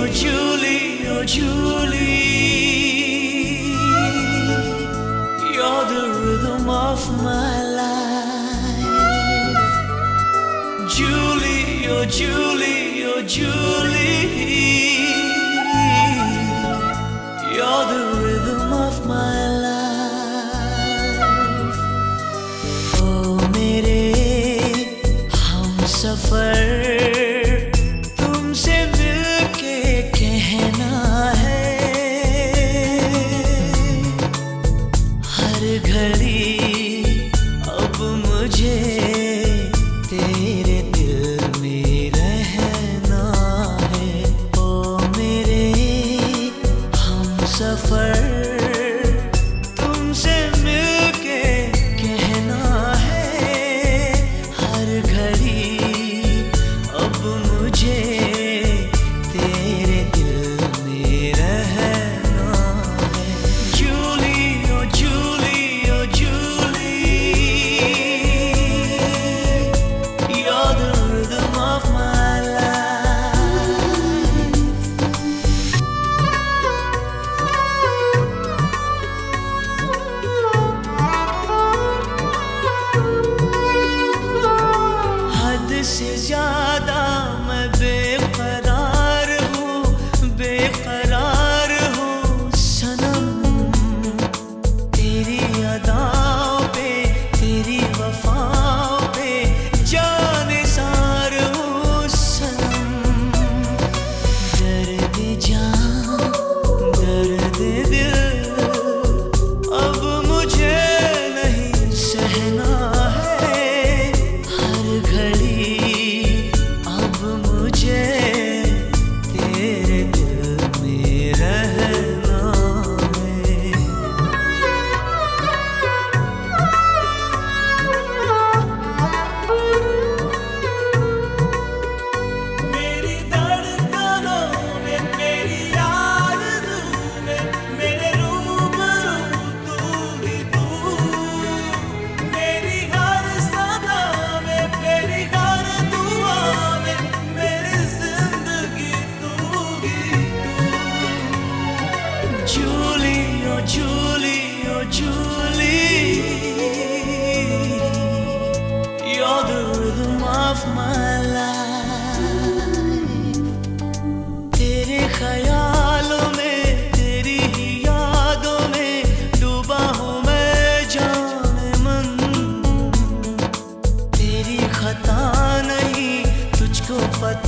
oh Julie, oh Julie, you're the rhythm of my life. Julie, oh Julie, oh Julie, you're the rhythm of my life. Oh, mere safar. believe. Julie, oh Julie, you're the rhythm of my life. तेरे ख्यालों में तेरी ही यादों में डूबा हूँ मैं जाने मन तेरी खता नहीं तुझको पता